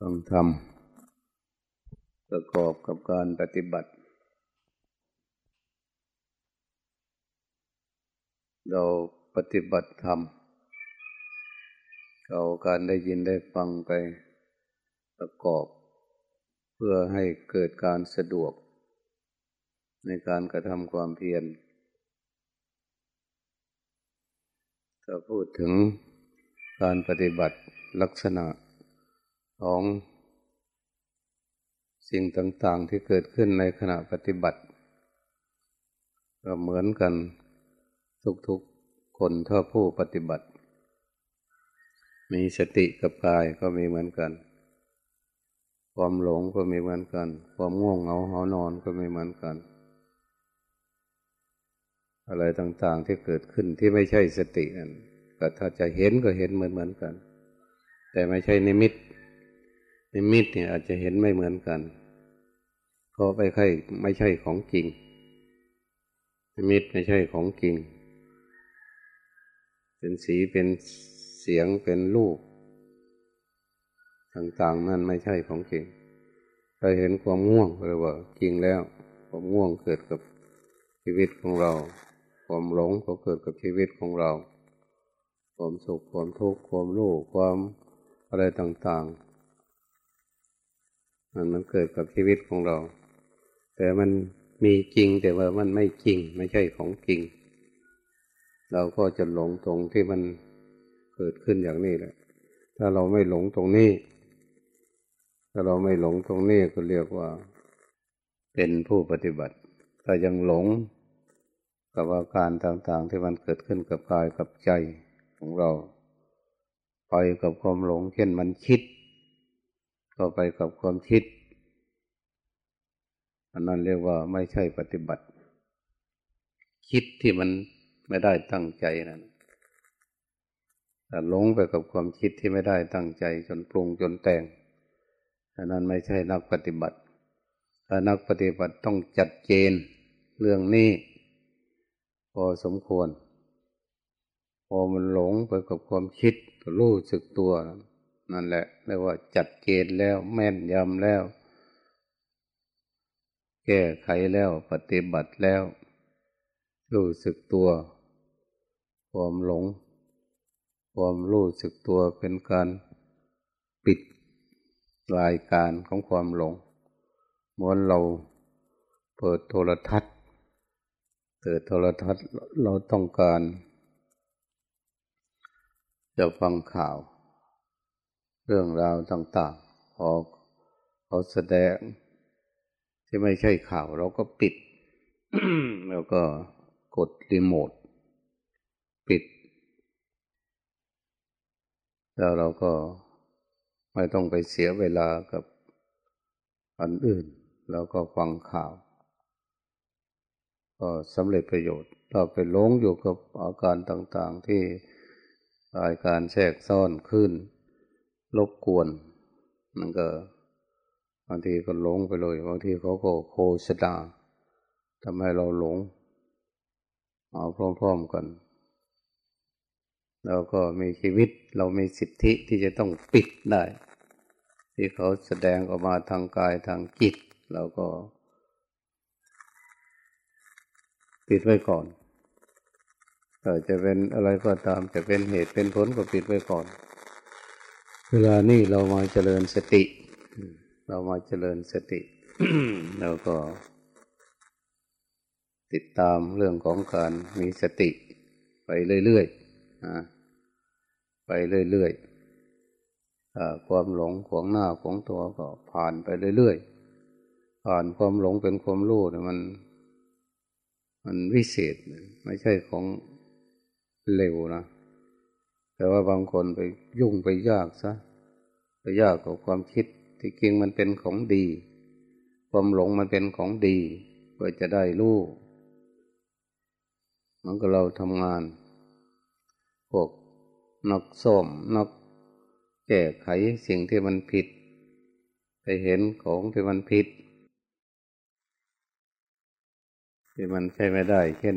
ต้องทำประกอบกับการปฏิบัติ เราปฏิบัติธรรมเอาการได้ยินได้ฟังไปประกอบ เพื่อให้เกิดการสะดวก ในการกระทำความเพียรถ้าพูดถึงการปฏิบัติลักษณะ ของสิ่งต่าง ๆ ที่เกิดขึ้นในขณะปฏิบัติ ก็เหมือนกันทุกๆคนถ้าผู้ปฏิบัติ มีสติกับกายก็มีเหมือนกัน ความหลงก็มีเหมือนกัน ความง่วงเหงาหานอนก็มีเหมือนกัน อะไรต่างๆที่เกิดขึ้นที่ไม่ใช่สตินั่นก็ถ้าจะเห็นก็เห็นเหมือนเหมือนกัน แต่ไม่ใช่นิมิต นิมิตเนี่ยอาจจะเห็นไม่เหมือนกันเพราะไม่ใช่ไม่ใช่ของจริงนิมิตไม่ใช่ของจริง เป็นสีเป็นเสียงเป็นรูปต่างๆนั่นไม่ใช่ของจริงถ้าเห็นความง่วงเลยว่าจริงแล้ว ความง่วงเกิดกับชีวิตของเรา ความหลงก็เกิดกับชีวิตของเรา ความสุขความทุกข์ความรู้ความอะไรต่างๆ มันมันเกิดกับชีวิตของเรา แต่มันมีจริงแต่ว่ามันไม่จริง ไม่ใช่ของจริง เราก็จะหลงตรงที่มันเกิดขึ้นอย่างนี้แหละ ถ้าเราไม่หลงตรงนี้ ถ้าเราไม่หลงตรงนี้ก็เรียกว่า เป็นผู้ปฏิบัติ ถ้ายังหลงกับอาการต่างๆ ที่มันเกิดขึ้นกับกายกับใจของเรา ไปกับความหลงเช่นมันคิด ก็ไปกับความคิด อันนั้นเรียกว่าไม่ใช่ปฏิบัติ คิดที่มันไม่ได้ตั้งใจนั่นแต่หลงไปกับความคิดที่ไม่ได้ตั้งใจ จนปรุงจนแต่งอันนั้นไม่ใช่นักปฏิบัติถ้านักปฏิบัติต้องจัดเจนเรื่องนี้ พอสมควร พอมันหลงไปกับความคิดรู้สึกตัวนะ นั่นแหละเรียกว่าจัดเกณฑ์แล้วแม่นยำแล้ว แก้ไขแล้วปฏิบัติแล้ว รู้สึกตัว ความหลง ความรู้สึกตัวเป็นการปิดรายการของความหลงเหมือนเราเปิดโทรทัศน์เปิดโทรทัศน์เราต้องการ จะฟังข่าว เรื่องราวต่างๆพอเขาแสดงที่ไม่ใช่ข่าวเราก็ปิด แล้วก็กดรีโมทปิด แล้วเราก็ไม่ต้องไปเสียเวลากับอันอื่น แล้วก็ฟังข่าว ก็สำเร็จประโยชน์เราไปหลงอยู่กับอาการต่างๆที่รายการแทรกซ้อนขึ้น รบกวน มันก็บางทีก็หลงไปเลยบางทีเขาก็โคชดาทำให้เราหลง เอาพร้อมๆกันแล้วก็มีชีวิตเรามีสิทธิที่จะต้องปิดได้ ที่เขาแสดงออกมาทางกายทางจิต เราก็ปิดไว้ก่อนจะเป็นอะไรก็ตามจะเป็นเหตุเป็นผลก็ปิดไว้ก่อน เวลานี้เรามาเจริญสติ เรามาเจริญสติ แล้วก็ ติดตามเรื่องของการมีสติ ไปเรื่อยๆไปเรื่อยๆความหลงของหน้าของตัวก็ผ่านไปเรื่อยๆ ผ่านความหลงเป็นความรู้เนี่ยมัน มันวิเศษ ไม่ใช่ของเร็วนะ แต่ว่าบางคนไปยุ่งไปยากซะไปยากกับความคิดที่จริงมันเป็นของดี ความหลงมันเป็นของดีเพื่อจะได้รู้มันก็เราทำงาน พวกนักส้มนักแก้ไขสิ่งที่มันผิด ไปเห็นของที่มันผิดที่มันใช้ไม่ได้ เช่น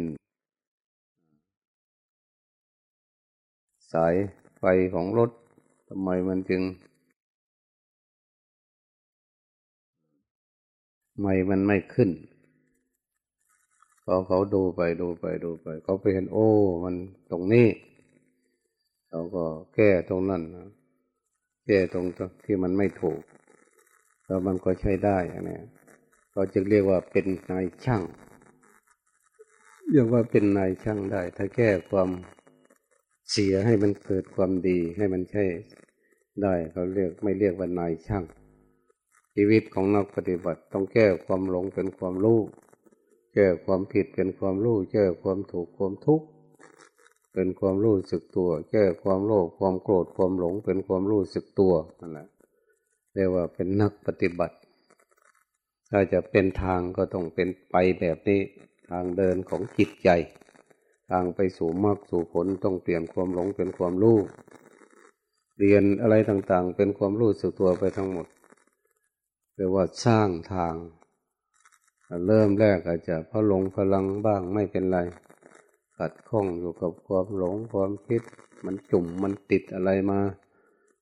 สายไฟของรถทำไมมันจึง ไม่มันไม่ขึ้นพอเขาดูไปดูไปดูไป เขาไปเห็นโอ้ มันตรงนี้เขาก็แก้ตรงนั้นแก้ตรงที่มันไม่ถูก แล้วมันก็ใช้ได้อันนี้เราจึงเรียกว่าเป็นนายช่าง เรียกว่าเป็นนายช่างได้ ถ้าแก้ความ เสียให้มันเกิดความดีให้มันใช่ได้เขาเรียกไม่เรียกว่านายช่าง ชีวิตของนักปฏิบัติต้องแก้ความหลงเป็นความรู้แก้ความผิดเป็นความรู้แก้ความถูกความทุกข์เป็นความรู้สึกตัว แก้ความโลภความโกรธความหลงเป็นความรู้สึกตัวนั่นแหละเรียกว่าเป็นนักปฏิบัติ ถ้าจะเป็นทางก็ต้องเป็นไปแบบนี้ทางเดินของจิตใจ ทางไปสู่มรรคสู่ผลต้องเปลี่ยนความหลงเป็นความรู้เรียนอะไรต่างๆ เป็นความรู้สึกตัวไปทั้งหมดเรียกว่าสร้างทาง เริ่มแรกอาจจะพะลงพลังบ้างไม่เป็นไรขัดข้องอยู่กับความหลงความคิด มันจุ่มมันติดอะไรมา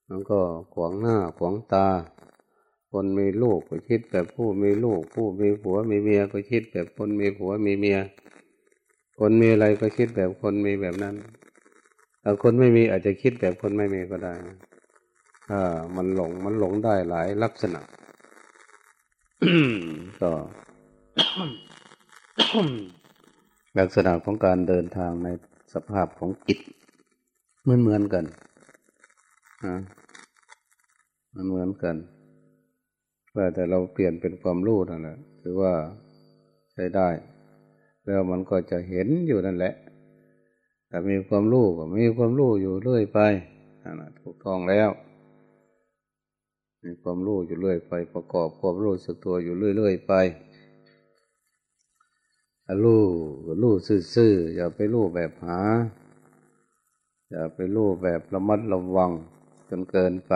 มันก็ขวางหน้าขวางตา คนมีลูกก็คิดแบบผู้มีลูก ผู้มีผัวมีเมียก็คิดแบบคนมีผัวมีเมีย คนมีอะไรก็คิดแบบคนมีแบบนั้นแต่คนไม่มีอาจจะคิดแบบคนไม่มีก็ได้ถ้ามันหลงมันหลงได้หลายลักษณะก็ลักษณะของการเดินทางในสภาพของจิตเหมือนเหมือนกันมันเหมือนกันแต่เราเปลี่ยนเป็นความรู้นั่นแหละถือว่าใช้ได้ แล้วมันก็จะเห็นอยู่นั่นแหละแต่มีความรู้ก็มีความรู้อยู่เรื่อยไปนั่นถูกต้องแล้ว มีความรู้อยู่เรื่อยไป ประกอบความรู้สึกตัวอยู่เรื่อยๆไปรู้รู้ซื่อๆอย่าไปรู้แบบหา อย่าไปรู้แบบระมัดระวังจนเกินไป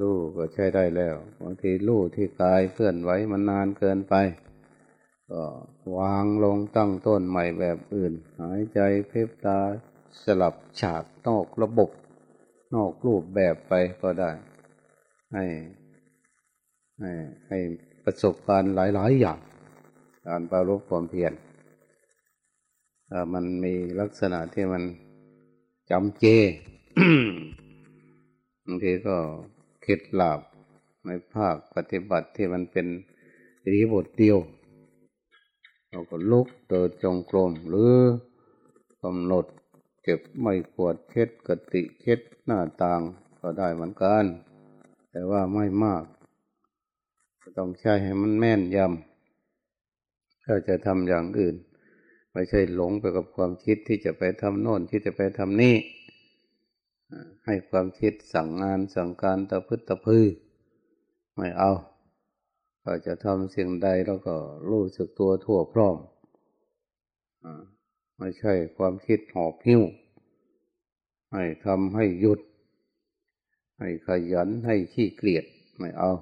รู้ก็ใช้ได้แล้วบางทีรู้ที่กายเคลื่อนไหวมันนานเกินไป ก็วางลงตั้งต้นใหม่แบบอื่น หายใจเพิบตาสลับฉากนอกระบบ นอกรูปแบบไปก็ได้ ให้ ให้ให้ประสบการณ์หลาย ๆ อย่าง การปรารบความเพียรมันมีลักษณะที่มันจำเจบางทีก็เคล็ดลับในภาคปฏิบัติที่มันเป็นรีบทเดียว เราก็ลุกเดินจงกรมหรือกำหนดเก็บไม่ปวดเช็ดกติเช็ดหน้าต่างก็ได้เหมือนกัน แต่ว่าไม่มากต้องใช้ให้มันแม่นยำถ้าจะทำอย่างอื่น ไม่ใช่หลงไปกับความคิดที่จะไปทำโน่นที่จะไปทำนี่ให้ความคิดสั่งงานสั่งการตะพึดตะพือ ไม่เอา ก็จะทำสิ่งใดแล้วก็รู้สึกตัวทั่วพร้อมไม่ใช่ความคิดหอบหิ้ว ให้ทำให้หยุด ให้ขยันให้ขี้เกียจไม่เอา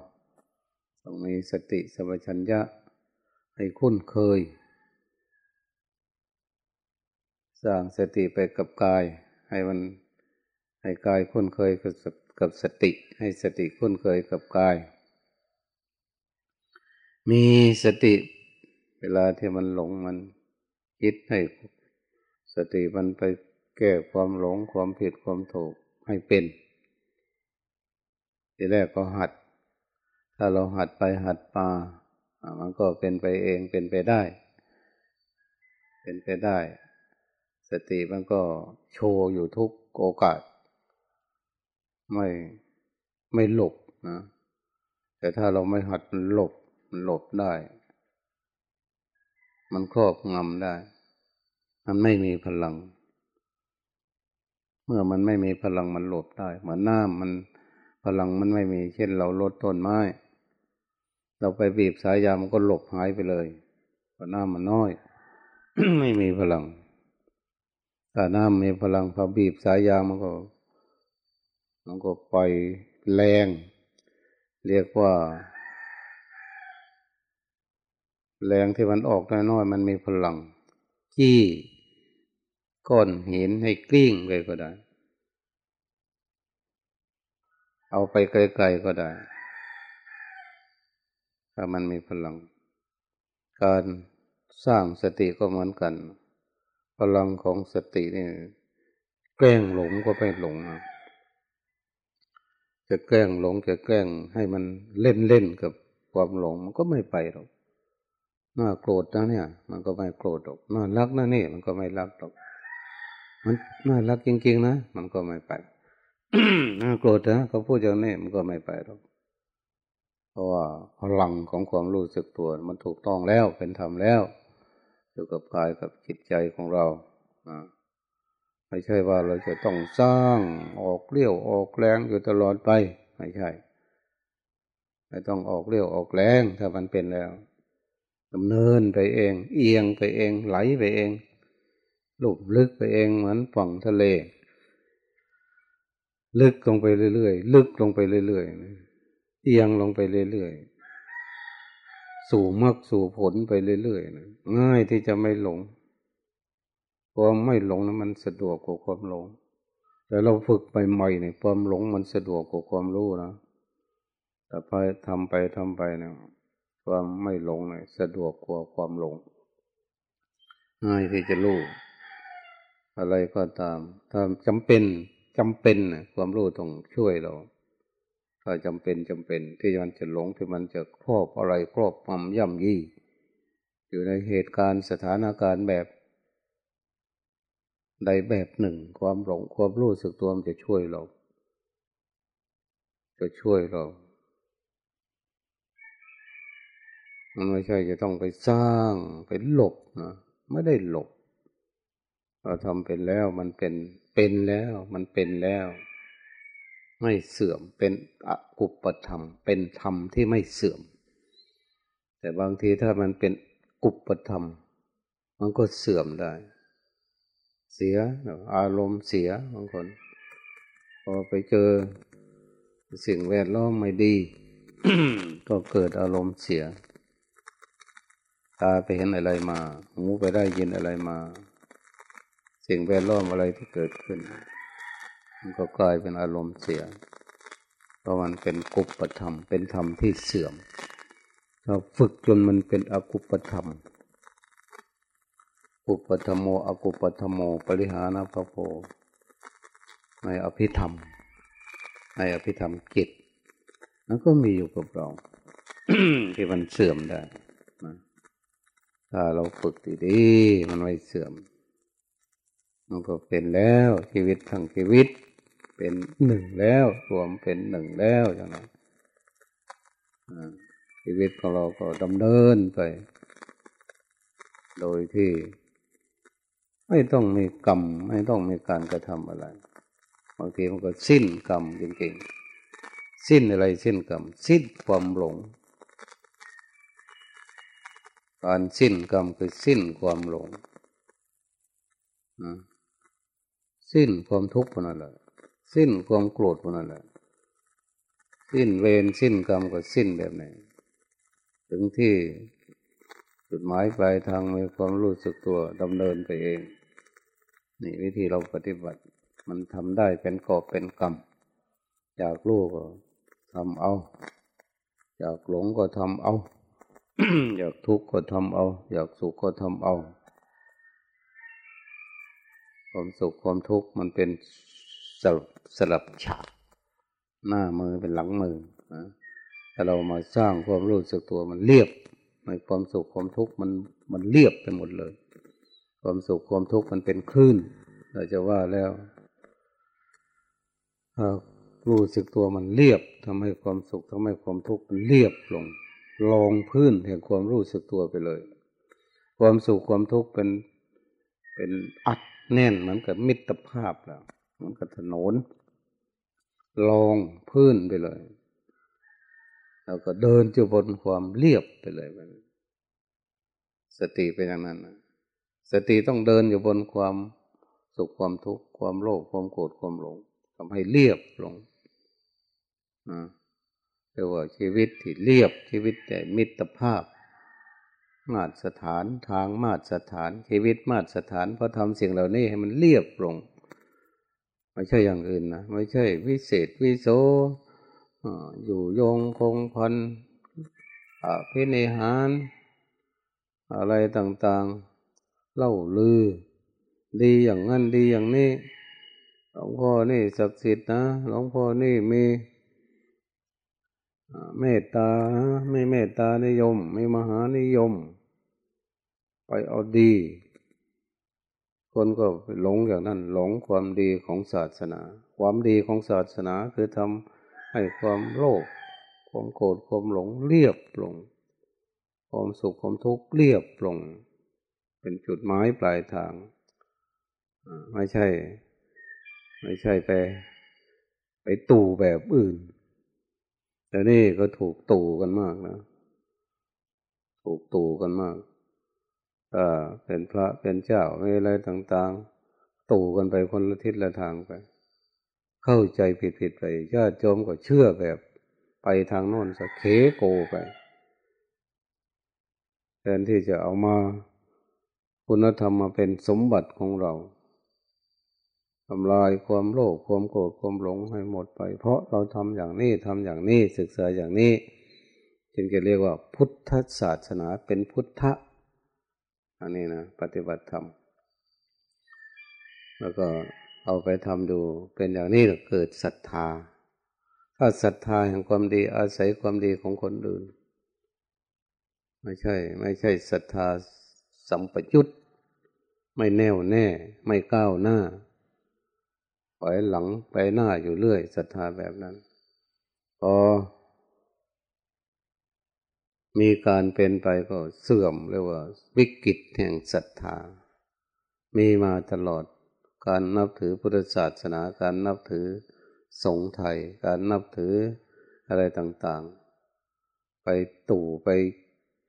ต้องมีสติสัมปชัญญะให้คุ้นเคย สร้างสติไปกับกาย ให้มันให้กายคุ้นเคยกับกับสติ ให้สติคุ้นเคยกับกาย มีสติ เวลาที่มันหลงมันคิดให้สติมันไปแก้ความหลงความผิดความถูกให้เป็น ทีแรกก็หัด ถ้าเราหัดไปหัดมามันก็เป็นไปเองเป็นไปได้ เป็นไปได้ สติมันก็โชว์อยู่ทุกโอกาส ไม่ไม่หลบนะแต่ถ้าเราไม่หัดมันหลบ มันหลบได้ มันครอบงำได้ มันไม่มีพลัง เมื่อมันไม่มีพลังมันหลบได้เหมือนน้ำมันพลังมันไม่มี เช่นเราลดต้นไม้ เราไปบีบสายยามันก็หลบหายไปเลยเพราะน้ำมันน้อย ไม่มีพลังถ้าน้ำมีพลังพอบีบสายยางมันก็ มันก็ไปแรง เรียกว่า แรงที่มันออกน้อยๆมันมีพลังจี้ก้อนหินให้กลิ้งไปก็ได้ เอาไปไกลๆก็ได้ ถ้ามันมีพลัง การสร้างสติก็เหมือนกัน พลังของสตินี่แกล้งหลงก็ไม่หลงจะแกล้งหลงจะแกล้งให้มันเล่นเล่นกับความหลงมันก็ไม่ไปหรอก น่าโกรธนะเนี่ย มันก็ไม่โกรธหรอกน่ารักนะนี่ มันก็ไม่รักหรอก มันน่ารักจริงๆนะมันก็ไม่ไปน่าโกรธนะเขาพูดอย่างนี้มันก็ไม่ไปหรอกเพราะว่าพลังของความรู้สึกตัว มันถูกต้องแล้วเป็นธรรมแล้วอยู่กับกายกับจิตใจของเราไม่ใช่ว่าเราจะต้องสร้างออกเลี้ยวออกแรงอยู่ตลอดไป ไม่ใช่ ไม่ต้องออกเลี้ยวออกแรงถ้ามันเป็นแล้ว ดำเนินไปเอง เอียงไปเอง ไหลไปเองลุบลึกไปเองเหมือนฝั่งทะเล ลึกลงไปเรื่อยๆ ลึกลงไปเรื่อยๆ เอียงลงไปเรื่อยๆ สู่มรรคสู่ผลไปเรื่อยๆง่ายที่จะไม่หลงความไม่หลงนั้นมันสะดวกกว่าความหลง แต่เราฝึกไปใหม่เนี่ยความหลงมันสะดวกกว่าความรู้นะแต่ไปทำไปทำไปเนี่ย ความไม่หลงเลยสะดวกกว่าความหลงง่ายที่จะรู้อะไรก็ตาม ถ้าจำเป็นจำเป็นนะความรู้ต้องช่วยเรา ถ้าจำเป็นจำเป็น ที่มันจะหลงที่มันจะครอบอะไรครอบความย่ำยี่ อยู่ในเหตุการณ์สถานการณ์แบบใดแบบหนึ่ง ความหลงความรู้สึกตัวมันจะช่วยเรา จะช่วยเรา มันไม่ใช่จะต้องไปสร้างไปหลบนะไม่ได้หลบเราทำเป็นแล้วมันเป็นเป็นแล้ว มันเป็นแล้ว ไม่เสื่อมเป็นอกุปธรรม เป็นธรรมที่ไม่เสื่อม แต่บางทีถ้ามันเป็นกุปธรรม มันก็เสื่อมได้ เสียอารมณ์เสียบางคนพอไปเจอสิ่งแวดล้อมไม่ดี ก็เกิดอารมณ์เสีย ตาไปเห็นอะไรมา หูไปได้ยินอะไรมา สิ่งแวดล้อมอะไรที่เกิดขึ้น มันก็กลายเป็นอารมณ์เสีย เพราะมันเป็นกุปธรรม เป็นธรรมที่เสื่อมเราฝึกจนมันเป็นอกุปธรรม อุปธรรมโมอกุปธรรมโม ปริหานะพระโพในอภิธรรม ในอภิธรรมกิจนั้นก็มีอยู่กับเราที่มันเสื่อมได้ ถ้าเราฝึกดีๆมันไม่เสื่อม มันก็เป็นแล้วชีวิตทั้งชีวิต เป็นหนึ่งแล้วรวมเป็นหนึ่งแล้วอย่างนั้นชีวิตของเราก็ดำเนินไป โดยที่ ไม่ต้องมีกรรม ไม่ต้องมีการกระทำอะไรบางทีมันก็สิ้นกรรมจริงๆ สิ้นอะไรสิ้นกรรม สิ้นความหลง การสิ้นกรรมคือสิ้นความหลงสิ้นความทุกข์นั่นแหละสิ้นความโกรธนั่นแหละสิ้นเวรสิ้นกรรมก็สิ้นแบบไหนถึงที่จุดหมายปลายทางมีความรู้สึกตัวดำเนินไปเอง นี่วิธีเราปฏิบัติ มันทำได้เป็นกอบเป็นกรรมอยากรู้ก็ทำเอาอยากหลงก็ทำเอา อยากทุกข์ก็ทำเอา อยากสุขก็ทำเอา ความสุขความทุกข์มันเป็นสลับสลับฉากหน้ามือเป็นหลังมือนะถ้าเรามาสร้างความรู้สึกตัวมันเรียบในความสุขความทุกข์มันมันเรียบไปหมดเลย ความสุขความทุกข์มันเป็นคลื่นเราจะว่าแล้วรู้สึกตัวมันเรียบทำให้ความสุขทำให้ความทุกข์มันเรียบลง ลองพื้นแห่งความรู้สึกตัวไปเลย ความสุขความทุกข์เป็นเป็นอัดแน่นเหมือนกับมิตรภาพแล้วเหมือนกับถนนลองพื้นไปเลย แล้วก็เดินอยู่บนความเรียบไปเลยสติเป็นอย่างนั้นนะสติต้องเดินอยู่บนความสุขความทุกข์ความโลภความโกรธความหลงทำให้เรียบลงนะ เรียกว่าชีวิตที่เรียบชีวิตแต่มิตรภาพ มาตรสถานทางมาตรสถานชีวิตมาตรสถานเพราทำสิ่งเหล่านี้ให้มันเรียบลง ไม่ใช่อย่างอื่นนะไม่ใช่วิเศษวิโสอยู่ยงคงพันอภินิหารอะไรต่างๆ เล่าลือ ดีอย่างนั้นดีอย่างนี้หลวงพ่อนี่ศักดิ์สิทธิ์นะหลวงพ่อนี่มี เมตตาไม่เมตตานิยม ไม่มหานิยม ไปเอาดี คนก็หลงอย่างนั้น หลงความดีของศาสนา ความดีของศาสนาคือทำให้ความโลภความโกรธความหลงเรียบลง ความสุขความทุกข์เรียบลง เป็นจุดหมายปลายทาง ไม่ใช่ ไม่ใช่ไปไปตู่แบบอื่น แต่นี่ก็ถูกตู่กันมากนะถูกตู่กันมากอ่าเป็นพระเป็นเจ้าอะไรต่าง ๆ ตู่กันไปคนละทิศละทางไป เข้าใจผิดๆไปญาติโยมก็เชื่อแบบ ไปทางโน้นสะเคโกไปแทนที่จะเอามาคุณธรรมมาเป็นสมบัติของเรา ทำลายความโลภความโกรธความหลงให้หมดไป เพราะเราทำอย่างนี้ทำอย่างนี้ศึกษาอย่างนี้จึงจะเรียกว่าพุทธศาสนาเป็นพุทธะอันนี้นะปฏิบัติธรรมแล้วก็เอาไปทำดูเป็นอย่างนี้เกิดศรัทธา ถ้าศรัทธาแห่งความดีอาศัยความดีของคนอื่น ไม่ใช่ ไม่ใช่ศรัทธาสัมปยุตไม่แน่วแน่ ไม่ก้าวหน้า อยหลังไปหน้าอยู่เรื่อยศรัทธาแบบนั้น พอ มีการเป็นไปก็เสื่อมเรียกว่า วิกฤตแห่งศรัทธา มีมาตลอดการนับถือพุทธศาสนาการนับถือสงฆ์ไทย การนับถืออะไรต่างๆ ไปตู่ไป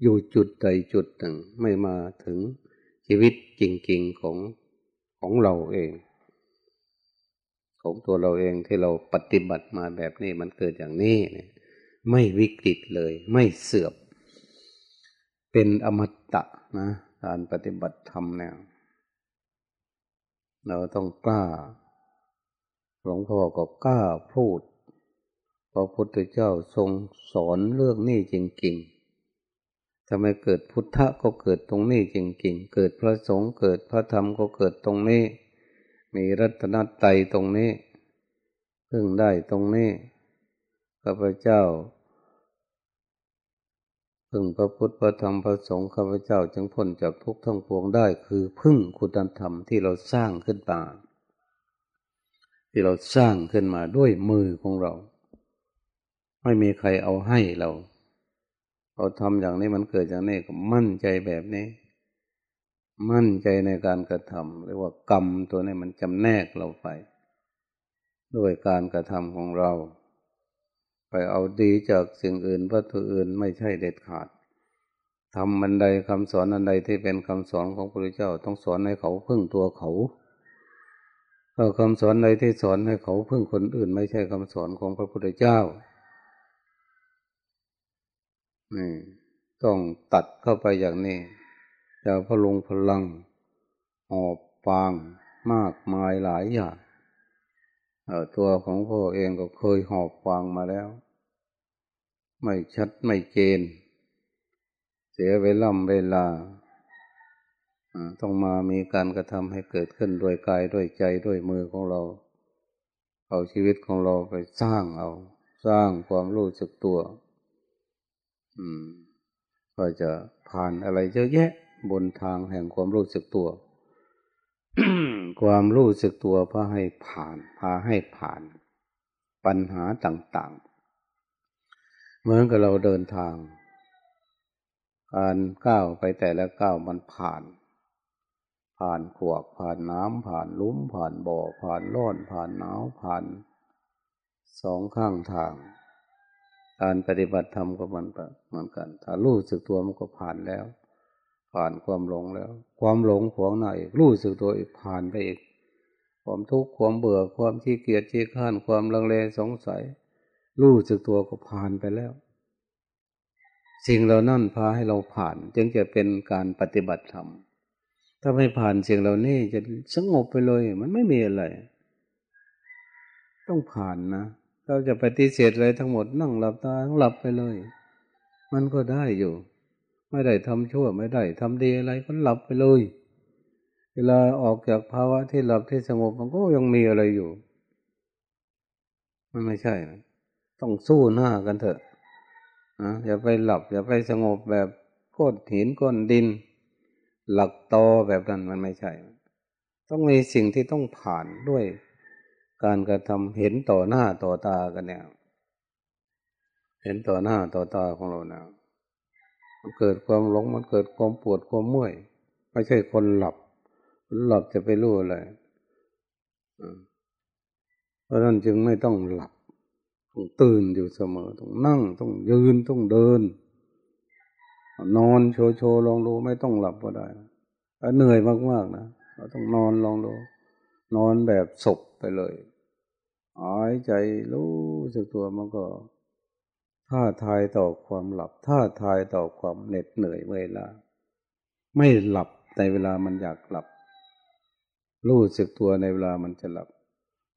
อยู่จุดใดจุดหนึ่ง ไม่มาถึงชีวิตจริงๆของของเราเอง ของตัวเราเองที่เราปฏิบัติมาแบบนี้มันเกิดอย่างนี้เนี่ยไม่วิกฤตเลย ไม่เสื่อมเป็นอมตะนะการปฏิบัติธรรมเนี่ยเราต้องกล้า หลวงพ่อก็กล้าพูดพระพุทธเจ้าทรงสอนเรื่องนี้จริงๆทำไมเกิดพุทธะก็เกิดตรงนี้จริงๆ เกิดพระสงฆ์เกิดพระธรรมก็เกิดตรงนี้ มีรัตนตรัยตรงนี้ พึ่งได้ตรงนี้ข้าพเจ้า พึ่งพระพุทธพระธรรมพระสงฆ์ข้าพเจ้าจึงพ้นจากทุกข์ทั้งปวงได้ คือพึ่งคุณธรรมที่เราสร้างขึ้นมาที่เราสร้างขึ้นมาด้วยมือของเรา ไม่มีใครเอาให้เรา เราทำอย่างนี้มันเกิดอย่างนี้ก็มั่นใจแบบนี้ มั่นใจในการกระทำเรียกว่ากรรมตัวนี้มันจำแนกเราไป ด้วยการกระทำของเรา ไปเอาดีจากสิ่งอื่นวัตถุอื่นไม่ใช่เด็ดขาดทำบันไดคำสอนอันใดที่เป็นคำสอนของพระพุทธเจ้าต้องสอนให้เขาพึ่งตัวเขาเอาคำสอนใดที่สอนให้เขาพึ่งคนอื่น ไม่ใช่คำสอนของพระพุทธเจ้านี่ต้องตัดเข้าไปอย่างนี้ จะพลุงพลังหอบฟางมากมายหลายอย่างตัวของพ่อเองก็เคยหอบฟางมาแล้ว ไม่ชัดไม่เจนเสียเวลาเวลา ต้องมามีการกระทำให้เกิดขึ้นด้วยกายด้วยใจด้วยมือของเรา เอาชีวิตของเราไปสร้างเอา สร้างความรู้สึกตัว อืม ก็จะผ่านอะไรเยอะแยะ บนทางแห่งความรู้สึกตัว ความรู้สึกตัวพาให้ผ่าน พาให้ผ่าน ปัญหาต่าง ๆ เหมือนกับเราเดินทาง การก้าวไปแต่ละก้าวมันผ่าน ผ่านขวกผ่านน้ำผ่านลุ้มผ่านบ่อ ผ่านร้อนผ่านหนาวผ่านสองข้างทาง การปฏิบัติธรรมก็มันเหมือนกัน ถ้ารู้สึกตัวมันก็ผ่านแล้ว ผ่านความหลงแล้ว ความหลงขวางหน้าอีกรู้สึกตัวอีกผ่านไปอีก ความทุกข์ความเบื่อความขี้เกียจขี้ข้านความลังเลสงสัย รู้สึกตัวก็ผ่านไปแล้ว สิ่งเหล่านั้นพาให้เราผ่าน จึงจะเป็นการปฏิบัติธรรมถ้าไม่ผ่านสิ่งเหล่านี้จะสงบไปเลย มันไม่มีอะไร ต้องผ่านนะเราจะปฏิเสธอะไรทั้งหมดนั่งหลับตาหลับไปเลย มันก็ได้อยู่ ไม่ได้ทำชั่วไม่ได้ทำดีอะไรก็หลับไปเลย เวลาออกจากภาวะที่หลับที่สงบมันก็ยังมีอะไรอยู่ มันไม่ใช่นะต้องสู้หน้ากันเถอะนะอย่าไปหลับ อย่าไปสงบแบบก้นหินก้นดิน หลักตอแบบนั้นมันไม่ใช่ ต้องมีสิ่งที่ต้องผ่านด้วยการกระทำเห็นต่อหน้าต่อตากันเนี่ย เห็นต่อหน้าต่อตาของเราเนี่ย มันเกิดความหลงมันเกิดความปวดความเมื่อย ไม่ใช่คนหลับ หลับจะไปรู้อะไรเพราะนั้นจึงไม่ต้องหลับต้องตื่นอยู่เสมอต้องนั่งต้องยืนต้องเดิน นอนโชว์โชว์ลองดูไม่ต้องหลับก็ได้ถ้าเหนื่อยมากๆนะเราต้องนอนลองดู นอนแบบศพไปเลยหายใจรู้สึกตัวมันก็ ท่าทายต่อความหลับท่าทายต่อความเหน็ดเหนื่อยเวลา ไม่หลับในเวลามันอยากหลับ รู้สึกตัวในเวลามันจะหลับ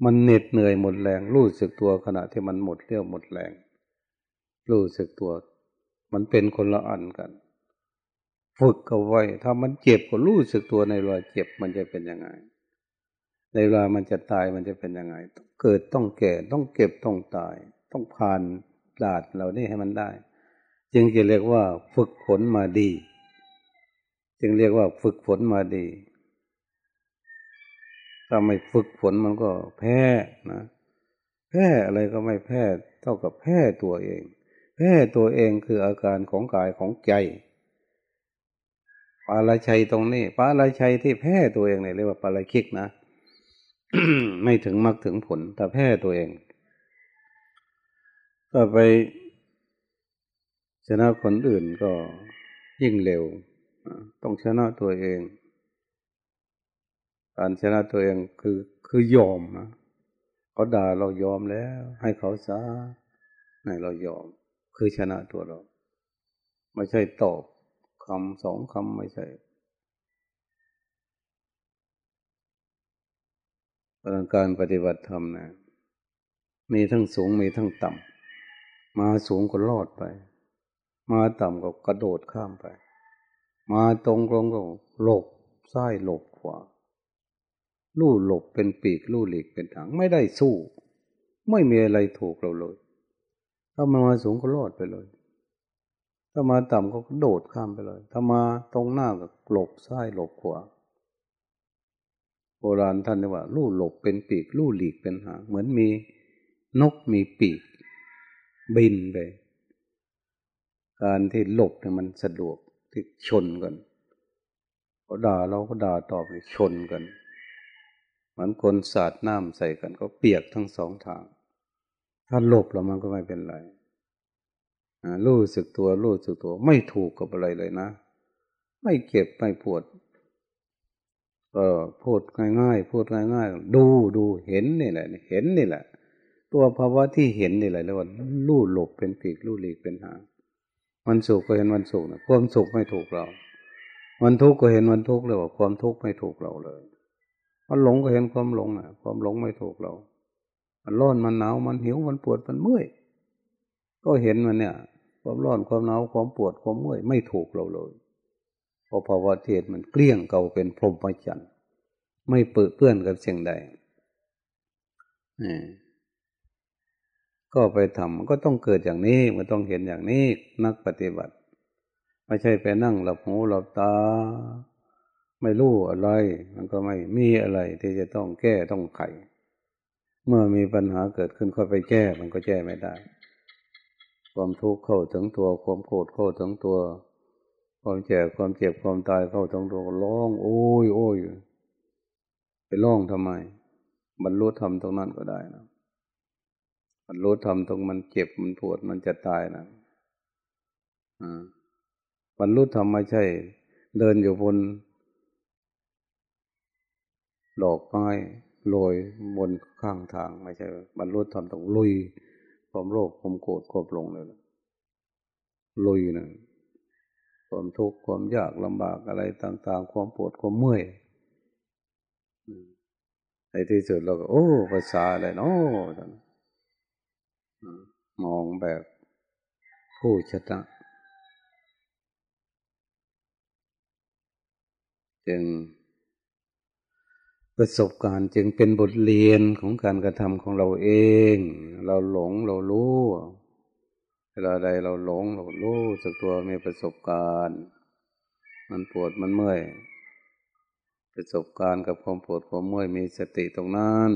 มันเหน็ดเหนื่อยหมดแรง รู้สึกตัวขณะที่มันหมดเรี่ยวหมดแรง รู้สึกตัว มันเป็นคนละอันกันฝึกเอาไว้ ถ้ามันเจ็บก็รู้สึกตัวในเวลาเจ็บมันจะเป็นยังไง ในเวลามันจะตายมันจะเป็นยังไง เกิดต้องแก่ต้องเก็บต้องตาย ต้องผ่าน ดาดเรานี่ให้มันได้ จึงจะเรียกว่าฝึกฝนมาดี จึงเรียกว่าฝึกฝนมาดี ถ้าไม่ฝึกฝนมันก็แพ้นะแพ้อะไรก็ไม่แพ้เท่ากับแพ้ตัวเอง แพ้ตัวเองคืออาการของกายของใจปาราชัยตรงนี้ปาราชัยที่แพ้ตัวเองเนี่ยเรียกว่าปาราคิกนะไม่ถึงมรรคถึงผลแต่แพ้ตัวเอง ถ้าไปชนะคนอื่นก็ยิ่งเร็ว ต้องชนะตัวเอง การชนะตัวเองคือคือยอมนะเขาด่าเรายอมแล้ว ให้เขาซะให้เรายอม คือชนะตัวเรา ไม่ใช่ตอบคำสองคำไม่ใช่การปฏิบัติธรรมนะมีทั้งสูงมีทั้งต่ำ มาสูงก็รอดไป มาต่ำก็กระโดดข้ามไป มาตรงตรงก็หลบซ้ายหลบขวาลู่หลบเป็นปีกลู่หลีกเป็นทางไม่ได้สู้ ไม่มีอะไรถูกเราเลย ถ้ามาสูงก็รอดไปเลย ถ้ามาต่ำก็โดดข้ามไปเลย ถ้ามาตรงหน้าก็หลบซ้ายหลบขวาโบราณท่านเรียกว่า ลู่หลบเป็นปีก ลู่หลีกเป็นหาง เหมือนมีนกมีปีก บินไป การที่หลบเนี่ยมันสะดวกที่ชนกันเขาด่าเราก็ด่าตอบเลยชนกันเหมือนคนสาดน้ำใส่กัน ก็เปียกทั้งสองทาง ถ้าหลบแล้วมันก็ไม่เป็นไรรู้สึกตัวรู้สึกตัว ไม่ถูกกับอะไรเลยนะ ไม่เก็บไม่ปวดก็พูดง่ายๆพูดง่ายๆดูดูเห็นนี่แหละเห็นนี่แหละ ตัวภาวะที่เห็นนี่แหละเรียว่าลู่หลบเป็นปีกลู่หลีกเป็นหางวันสุขก็เห็นวันสุขนะความสุขไม่ถูกเราวันทุกข์ก็เห็นวันทุกข์เลยว่าความทุกข์ไม่ถูกเราเลยวันหลงก็เห็นความหลงอะ ความหลงไม่ถูกเรา มันร้อนมันหนาวมันหิวมันปวดมันเมื่อยก็เห็นมันเนี่ย ความร้อนความหนาวความปวดความเมื่อยไม่ถูกเราเลยพอภาวะเทศมันเกลี้ยงเก่าเป็นพรหมจันทร์ไม่เปื้อเปื้อนกับสิ่งใดอืม ก็ไปทำมันก็ต้องเกิดอย่างนี้มันต้องเห็นอย่างนี้นักปฏิบัติ ไม่ใช่ไปนั่งหลับหูหลับตา ไม่รู้อะไร มันก็ไม่มีอะไรที่จะต้องแก้ต้องไข เมื่อมีปัญหาเกิดขึ้นก็ไปแก้มันก็แก้ไม่ได้ ความทุกข์เข้าถึงตัวความโกรธเข้าถึงตัว ความเจ็บความเจ็บความตายเข้าถึงตัวร้อง โอ้ยโอ้ยไปร้องทำไม บรรลุธรรมตรงนั้นก็ได้นะ มันรู้ทำตรงมันเจ็บมันปวดมันจะตายนะอ่ามันรู้ทำไม่ใช่ เดินอยู่บนดอกไม้โรยบนข้างทางไม่ใช่ บรรลุธรรมต้องลุยความโลภความโกรธความหลงเลยลุยนะความทุกข์ความยากลำบากอะไรต่าง ๆ ความปวดความเมื่อยในที่สุดเราก็ โอ้ภาษาอะไรเนาะ มองแบบผู้ชนะจึงประสบการณ์จึงเป็นบทเรียนของการกระทำของเราเอง เราหลงเรารู้เวลาใดเราหลงเรารู้สักตัวมีประสบการณ์ มันปวดมันเมื่อย ประสบการณ์กับความปวดความเมื่อยมีสติตรงนั้น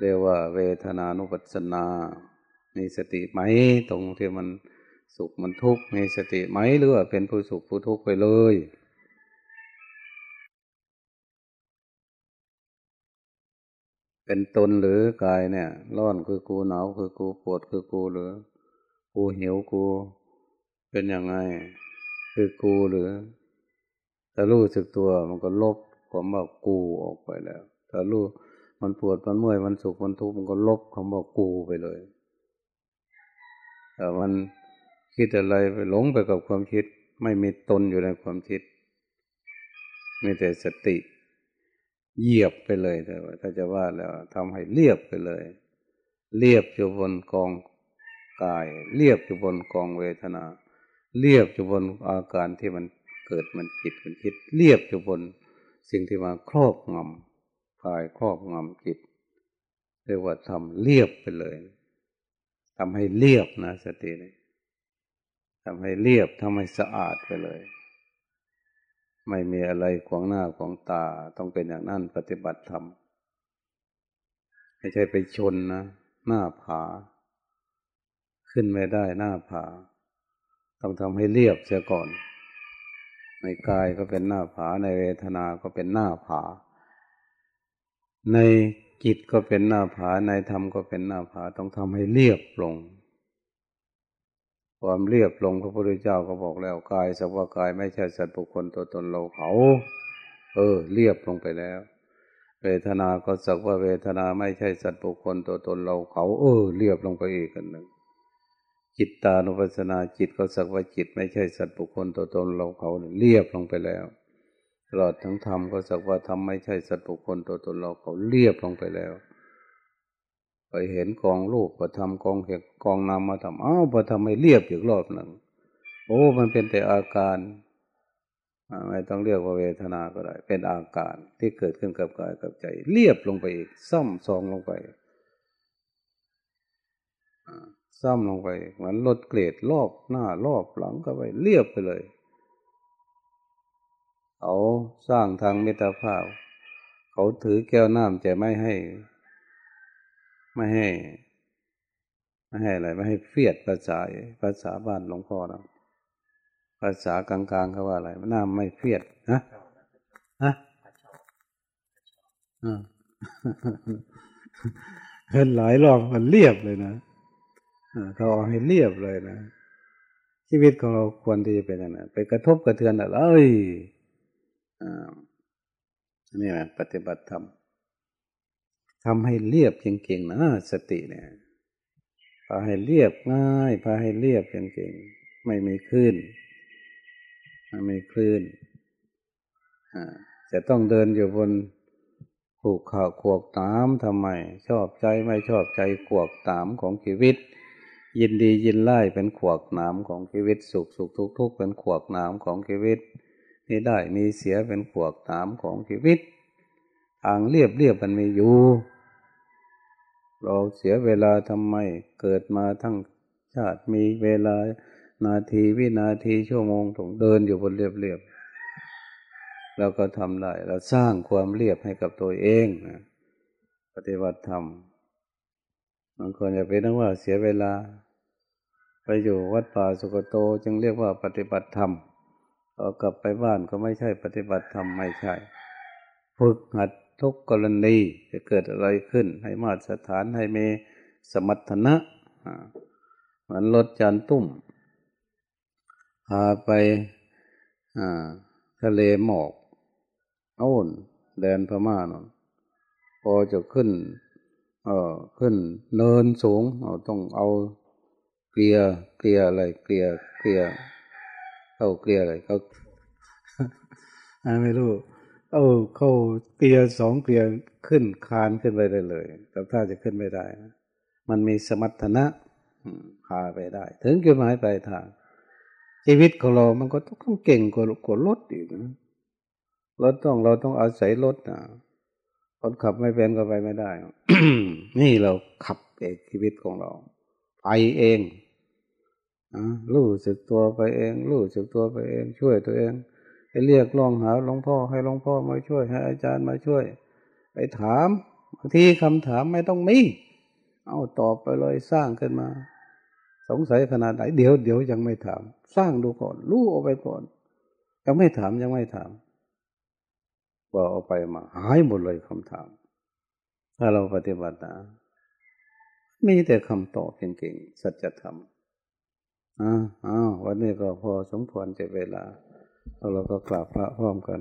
เรียกว่าเวทนานุปัสสนา มีสติไหม ตรงที่มันสุขมันทุกข์มีสติไหมหรือว่าเป็นผู้สุขผู้ทุกข์ไปเลยเป็นตนหรือกายเนี่ย ร้อนคือกูหนาวคือกูปวดคือกูหรือ กูหิวกู เป็นยังไง คือกูหรือถ้ารู้สึกตัวมันก็ลบความว่ากูออกไปแล้วถ้ารู้มันปวดมันเมื่อยมันสุขมันทุกข์มันก็ลบคำว่ากูไปเลย แต่มันคิดอะไรไปหลงไปกับความคิด ไม่มีตนอยู่ในความคิด มีแต่สติ เหยียบไปเลยแต่ว่าถ้าจะว่าแล้วทำให้เรียบไปเลย เรียบอยู่บนกองกาย เรียบอยู่บนกองเวทนา เรียบอยู่บนอาการที่มันเกิดมันจิตมันคิด เรียบอยู่บนสิ่งที่มาครอบงำกายครอบงำจิตเรียกว่าทำเรียบไปเลย ทำให้เรียบนะสตินี่ทำให้เรียบทำให้สะอาดไปเลย ไม่มีอะไรขวางหน้าขวางตาต้องเป็นอย่างนั้นปฏิบัติธรรมไม่ใช่ไปชนนะ หน้าผา ขึ้นไม่ได้หน้าผา ต้องทำให้เรียบเสียก่อน ในกายก็เป็นหน้าผาในเวทนาก็เป็นหน้าผา ใน จิตก็เป็นหน้าผาในธรรมก็เป็นหน้าผาต้องทำให้เรียบลง ความเรียบลงพระพุทธเจ้าก็บอกแล้วกายสักว่ากายไม่ใช่สัตว์บุคคลตัวตนเราเขา เออ เรียบลงไปแล้ว เวทนาก็สักว่าเวทนาไม่ใช่สัตว์บุคคลตัวตนเราเขา เออ เรียบลงไปอีกกันหนึ่งจิตตานุปัสสนาจิตก็สักว่าจิตไม่ใช่สัตว์บุคคลตัวตนเราเขาเรียบลงไปแล้ว ตลอดทั้งธรรมก็สักว่าธรรมไม่ใช่สัตว์บุคคลตัวตนเราเขาเรียบลงไปแล้ว ไปเห็นกองรูปประทำกองเหตุกองนามมาทำอ้าวประทำให้เรียบอีกรอบหนึ่งโอ้ มันเป็นแต่อาการไม่ต้องเรียกว่าเวทนาก็ได้ เป็นอาการที่เกิดขึ้นกับกายกับใจ เรียบลงไปอีก ซ่อมซองลงไปซ่อมลงไปเหมือนลดเกรดรอบหน้ารอบหลังก็ไปเรียบไปเลย เขาสร้างทางเมตาภาพ เขาถือแก้วน้ำจะไม่ให้ ไม่ให้ ไม่ให้อะไรไม่ให้เฟียดภาษาภาษาบ้านหลวงพ่อนะภาษากลางๆเขาว่าอะไรน้ำไม่เฟียดนะฮะเห็นหลายรอบมันเรียบเลยนะเขาเอาให้เรียบเลยนะ ชีวิตของเราควรที่จะเป็นอย่างนั้นไปกระทบกระเทือนอะไร อ่านี่แหละปฏิบัติธรรมทำให้เรียบเก่งๆนะสติเนี่ยพาให้เรียบง่ายพาให้เรียบเก่งๆไม่มีคลื่นไม่มีคลื่นจะต้องเดินอยู่บนผูกข่าวขวกตามทำไม ชอบใจไม่ชอบใจขวกตามของชีวิต ยินดียินไล่เป็นขวกน้ำของชีวิต สุขสุขทุกทุกเป็นขวกน้ำของชีวิต นี่ได้มีเสียเป็นขวกน้ำของชีวิต ทางเรียบเรียบมันมีอยู่ เราเสียเวลาทำไมเกิดมาทั้งชาติมีเวลานาทีวินาทีชั่วโมงต้องเดินอยู่บนเรียบเรียบเราก็ทำได้เราสร้างความเรียบให้กับตัวเองนะปฏิบัติธรรมบางคนจะเป็นนักว่าเสียเวลา ไปอยู่วัดป่าสุกโต จึงเรียกว่าปฏิบัติธรรม กลับไปบ้านก็ไม่ใช่ปฏิบัติธรรมไม่ใช่ ฝึกหัดทุกกรณีจะเกิดอะไรขึ้น ให้มาตรฐานให้มีสมรรถนะเหมือนรถจานตุ้มพาไปทะเลหมอกโอ้นแดนพม่าเนาะพอจะขึ้น เออขึ้นเนินสูง เราต้องเอาเกลียเกลียอะไรเกลียเกลีย เข้าเกลียอะไรเขาไม่รู้เอาเข้าเกลียสองเกลียขึ้นคานขึ้นไปได้เลยแต่ถ้าจะขึ้นไม่ได้ มันมีสมรรถนะพาไปได้ ถึงจุดหมายปลายทาง ชีวิตของเรา มันก็ต้องเก่งกว่ากว่ารถอีกนะรถต้องเราต้องอาศัยรถนะคนขับไม่เป็นก็ไปไม่ได้ นี่เราขับเองชีวิตของเรา ไปเอง รู้สึกตัวไปเอง รู้สึกตัวไปเอง ช่วยตัวเองไปเรียกร้องหาหลวงพ่อให้หลวงพ่อมาช่วย ให้อาจารย์มาช่วย ไปถามบางทีคำถามไม่ต้องมี เอาตอบไปเลยสร้างขึ้นมา สงสัยขนาดไหนเดี๋ยวเดี๋ยวยังไม่ถาม สร้างดูก่อน รู้เอาไปก่อน ยังไม่ถามยังไม่ถามบอกเอาไปมา หายหมดเลยคำถาม ถ้าเราปฏิบัตินะมีแต่คำตอบเก่งๆสัจธรรม อ้าววันนี้ก็พอสมควรจะเวลาเราก็กราบพระพร้อมกัน